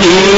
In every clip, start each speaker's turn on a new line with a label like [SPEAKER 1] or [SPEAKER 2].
[SPEAKER 1] گی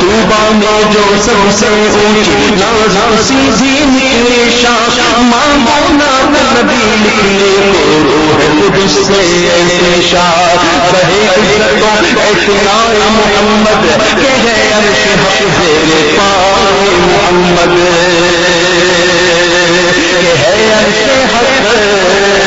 [SPEAKER 1] توبہ میں جو سب سے اونچی نازا سیدھی نکلے شاہ ماں مولا نبی نکلے روح قدس سے ایسے شاہ بہے عزتوں اتنا محمد کہ ہے عرش حق زیر پائے محمد۔ کہ ہے عرش حق